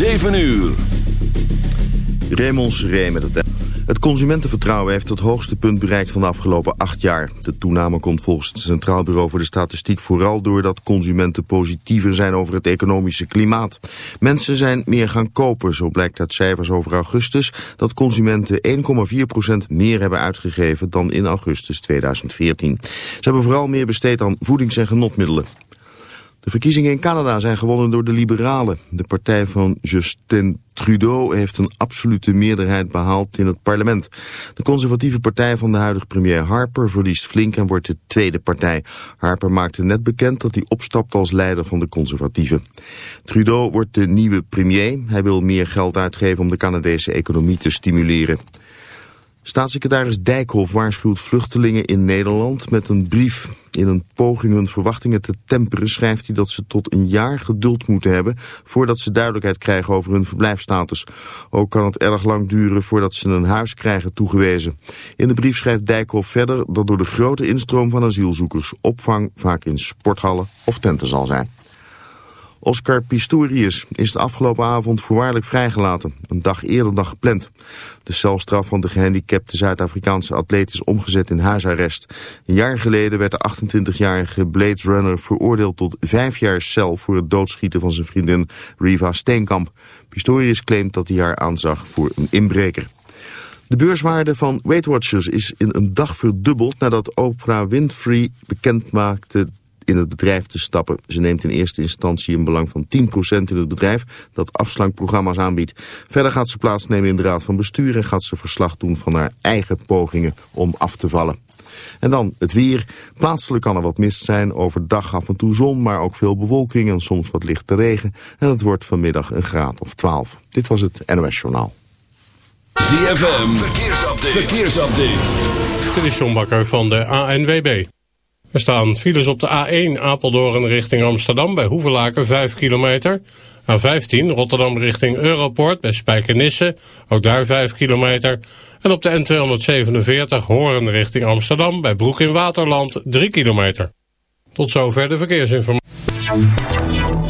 7 uur. Raymond met het... Het consumentenvertrouwen heeft het hoogste punt bereikt van de afgelopen acht jaar. De toename komt volgens het Centraal Bureau voor de Statistiek vooral doordat consumenten positiever zijn over het economische klimaat. Mensen zijn meer gaan kopen, zo blijkt uit cijfers over augustus dat consumenten 1,4% meer hebben uitgegeven dan in augustus 2014. Ze hebben vooral meer besteed aan voedings- en genotmiddelen. De verkiezingen in Canada zijn gewonnen door de Liberalen. De partij van Justin Trudeau heeft een absolute meerderheid behaald in het parlement. De conservatieve partij van de huidige premier Harper verliest flink en wordt de tweede partij. Harper maakte net bekend dat hij opstapt als leider van de conservatieven. Trudeau wordt de nieuwe premier. Hij wil meer geld uitgeven om de Canadese economie te stimuleren. Staatssecretaris Dijkhoff waarschuwt vluchtelingen in Nederland met een brief. In een poging hun verwachtingen te temperen schrijft hij dat ze tot een jaar geduld moeten hebben voordat ze duidelijkheid krijgen over hun verblijfstatus. Ook kan het erg lang duren voordat ze een huis krijgen toegewezen. In de brief schrijft Dijkhoff verder dat door de grote instroom van asielzoekers opvang vaak in sporthallen of tenten zal zijn. Oscar Pistorius is de afgelopen avond voorwaardelijk vrijgelaten, een dag eerder dan gepland. De celstraf van de gehandicapte Zuid-Afrikaanse atleet is omgezet in huisarrest. Een jaar geleden werd de 28-jarige Blade Runner veroordeeld tot vijf jaar cel voor het doodschieten van zijn vriendin Riva Steenkamp. Pistorius claimt dat hij haar aanzag voor een inbreker. De beurswaarde van Weight Watchers is in een dag verdubbeld nadat Oprah Winfrey bekend maakte in het bedrijf te stappen. Ze neemt in eerste instantie een belang van 10% in het bedrijf dat afslankprogramma's aanbiedt. Verder gaat ze plaatsnemen in de raad van bestuur en gaat ze verslag doen van haar eigen pogingen om af te vallen. En dan het weer. Plaatselijk kan er wat mist zijn, overdag af en toe zon, maar ook veel bewolking en soms wat lichte regen. En het wordt vanmiddag een graad of 12. Dit was het NOS Journaal. ZFM, verkeersupdate. verkeersupdate. Dit is John Bakker van de ANWB. Er staan files op de A1 Apeldoorn richting Amsterdam bij Hoevelaken 5 kilometer. A15 Rotterdam richting Europort bij Spijkenisse, ook daar 5 kilometer. En op de N247 Hoorn richting Amsterdam bij Broek in Waterland 3 kilometer. Tot zover de verkeersinformatie.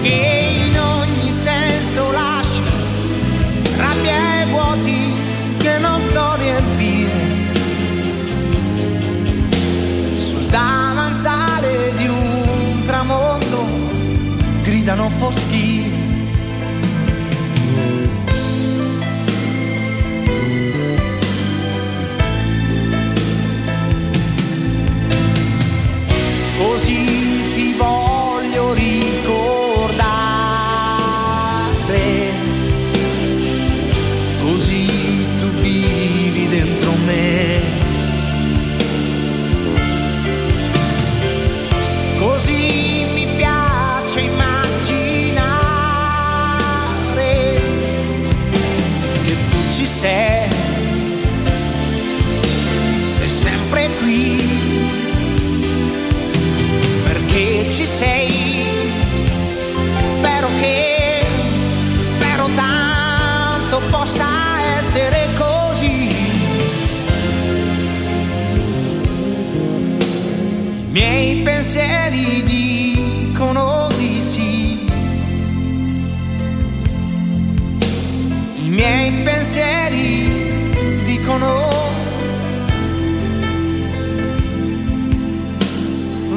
che in ogni senso lascia rabbia e vuoti che non so riempire sul davanzale di un tramonto gridano foschie. Così ti voglio ricordare,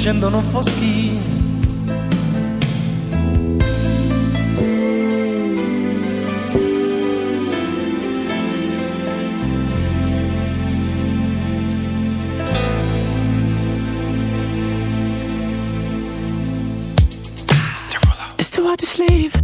scendono foschi. It's too hard to sleep.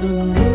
choro.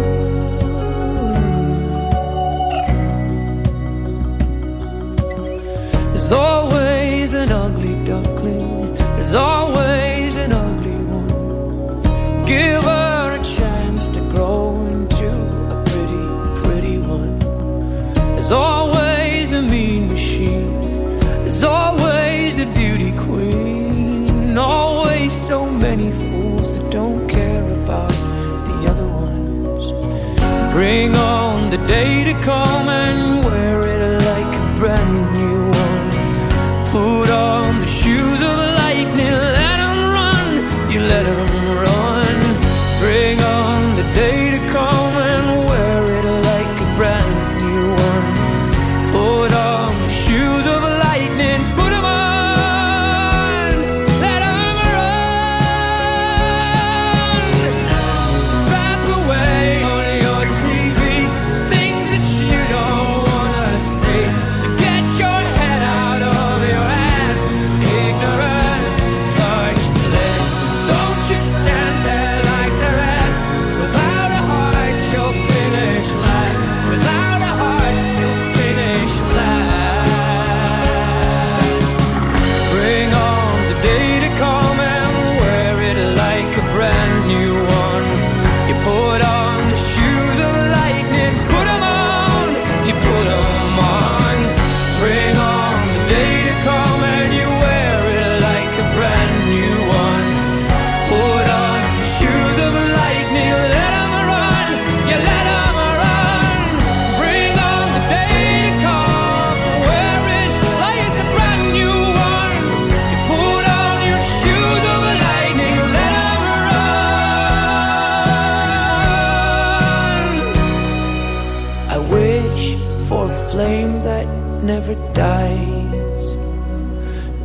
it dies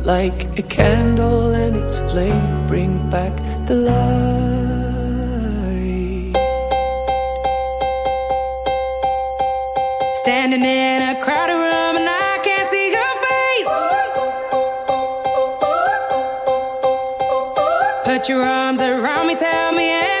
Like a candle and its flame bring back the light. Standing in a crowded room and I can't see your face. Put your arms around me, tell me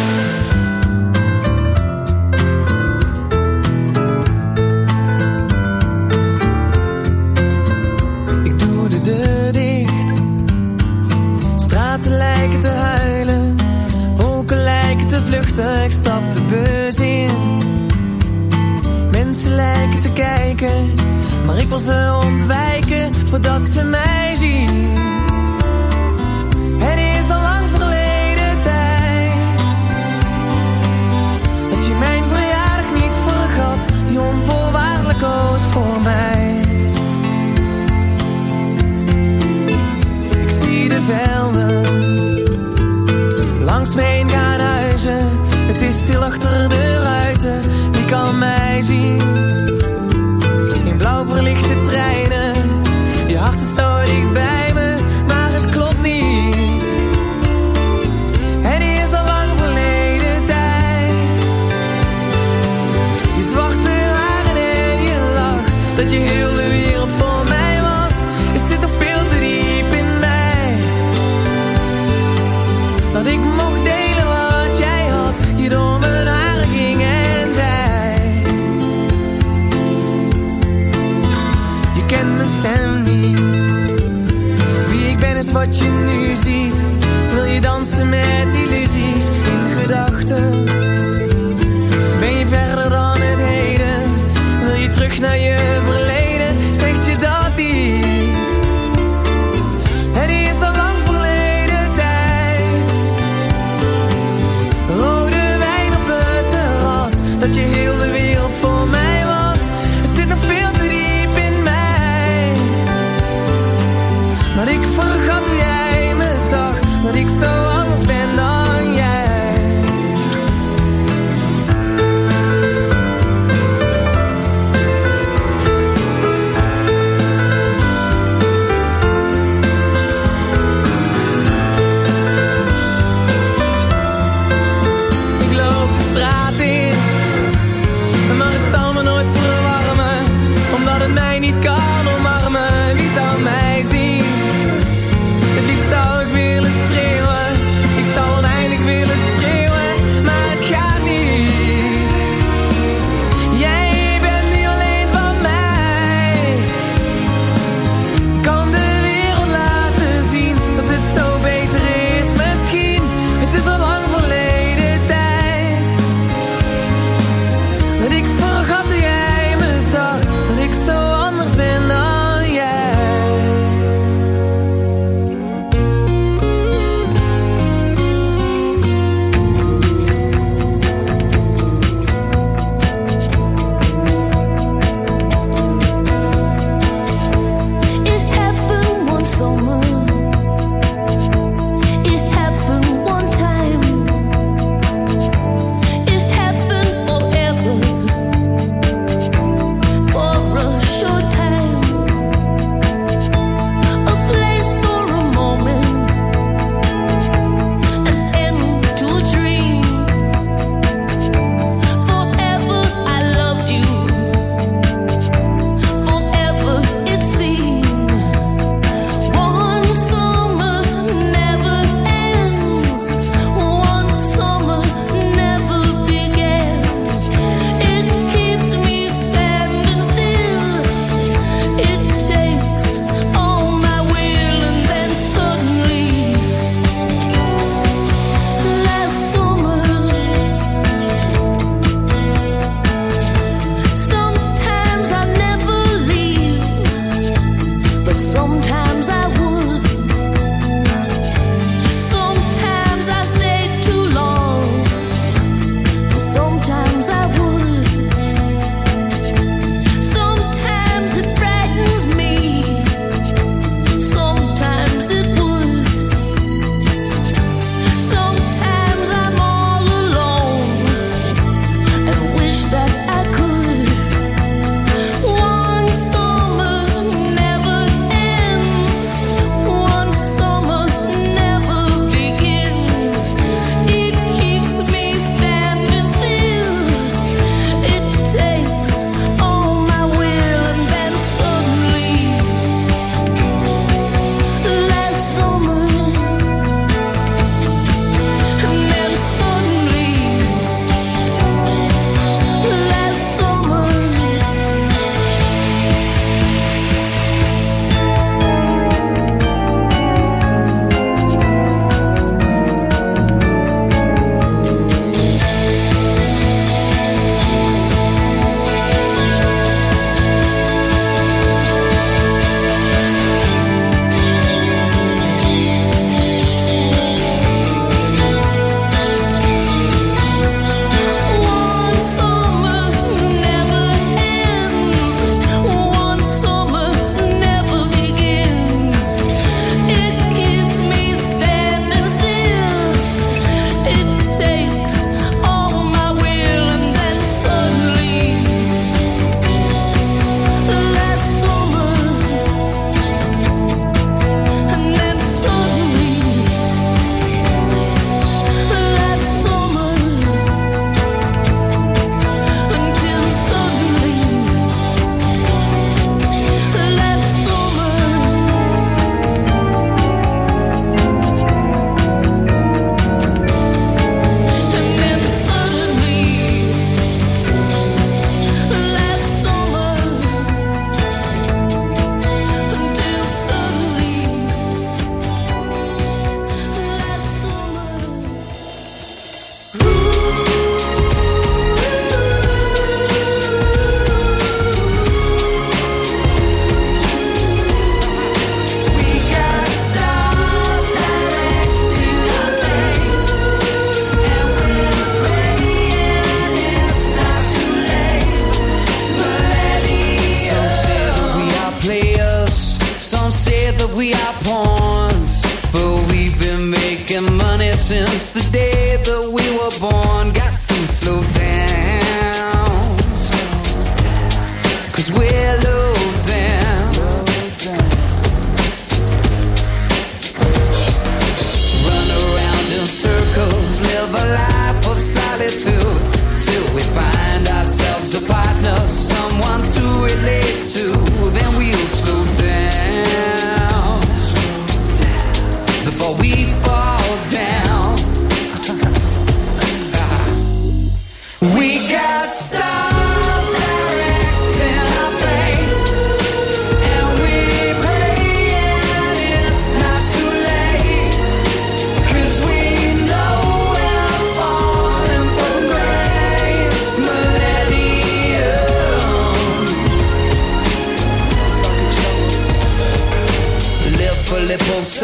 since the day that we were born.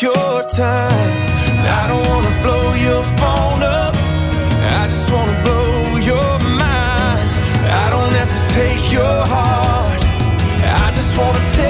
Take your time. I don't wanna blow your phone up. I just wanna blow your mind. I don't have to take your heart. I just wanna take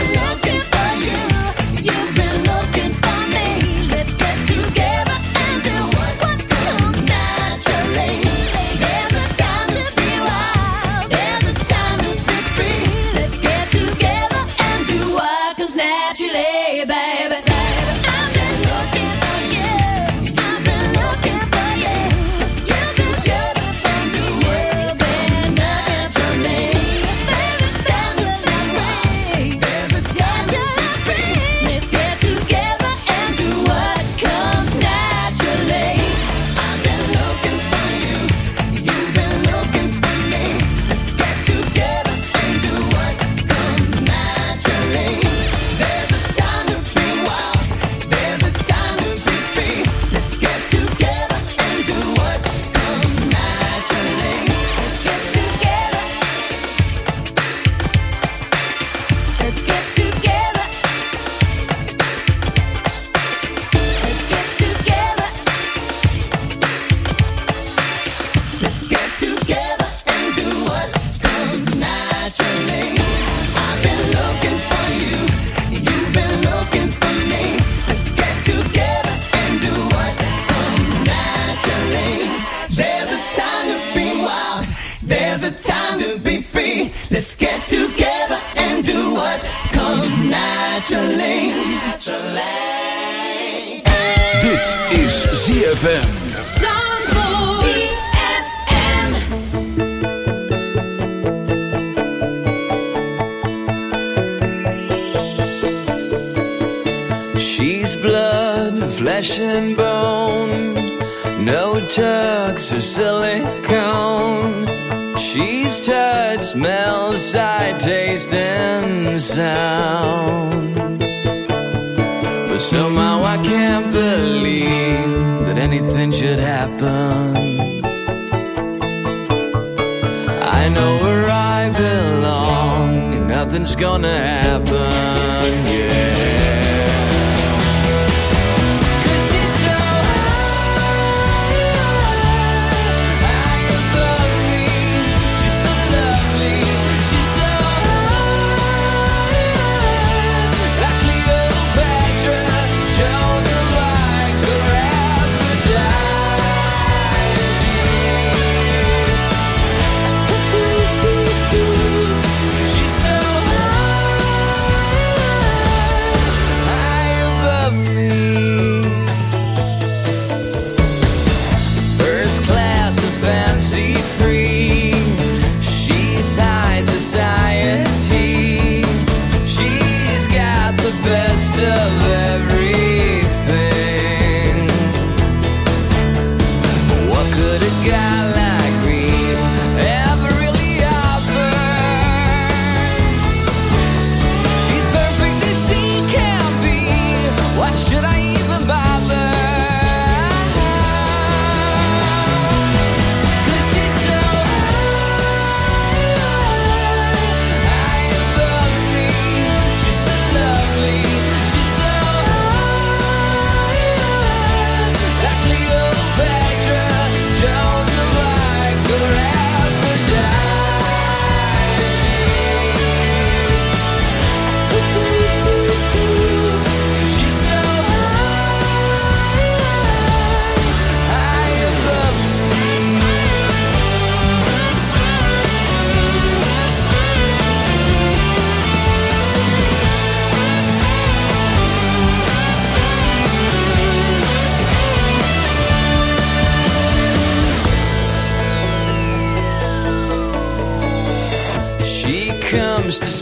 Nothing's gonna happen.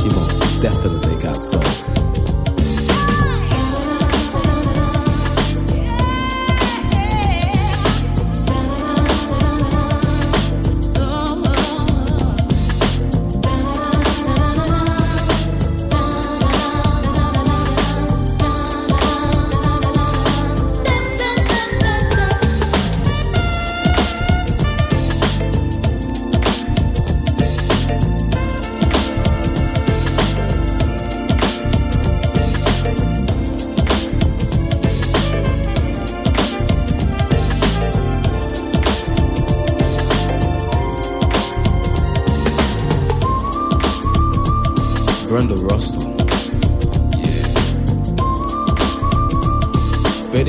She most definitely got soul.